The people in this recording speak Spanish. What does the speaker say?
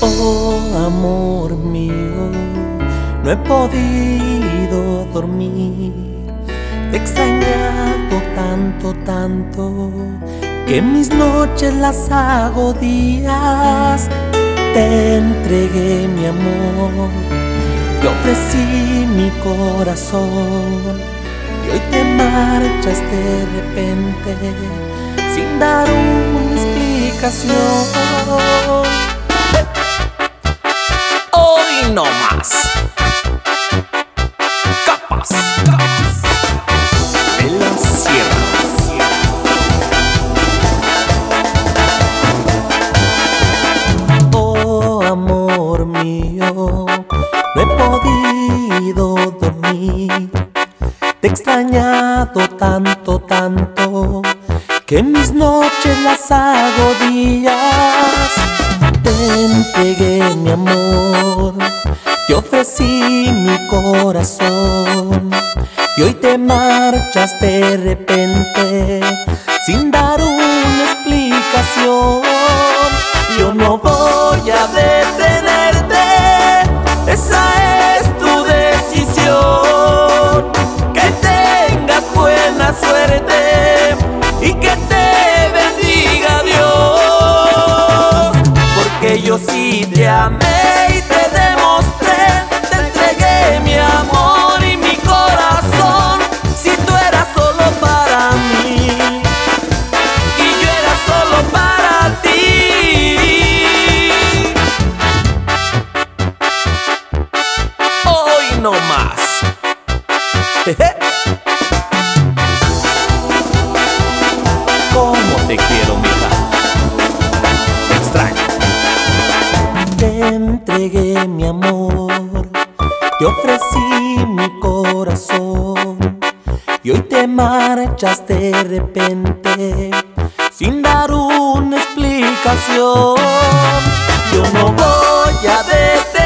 Oh, amor mío no he podido dormir. Te extrañado tanto, tanto, que mis noches las hago días. Te entregué mi amor, te ofrecí mi corazón. Y hoy te marchas de repente sin dar una explicación. Hoy no más. Extrañado tanto, tanto, que mis noches las hago días. Te entregué mi amor, te ofrecí mi corazón. Y hoy te marchas de repente, sin dar una explicación. Te amé y te demostré, te entregué mi amor y mi corazón. Si tú eras solo para mí y yo era solo para ti. Hoy no más. ¿Cómo te quiero, entregué mi amor, te ofrecí mi corazón y hoy te marchas de repente sin dar una explicación. Yo no voy a detenerte,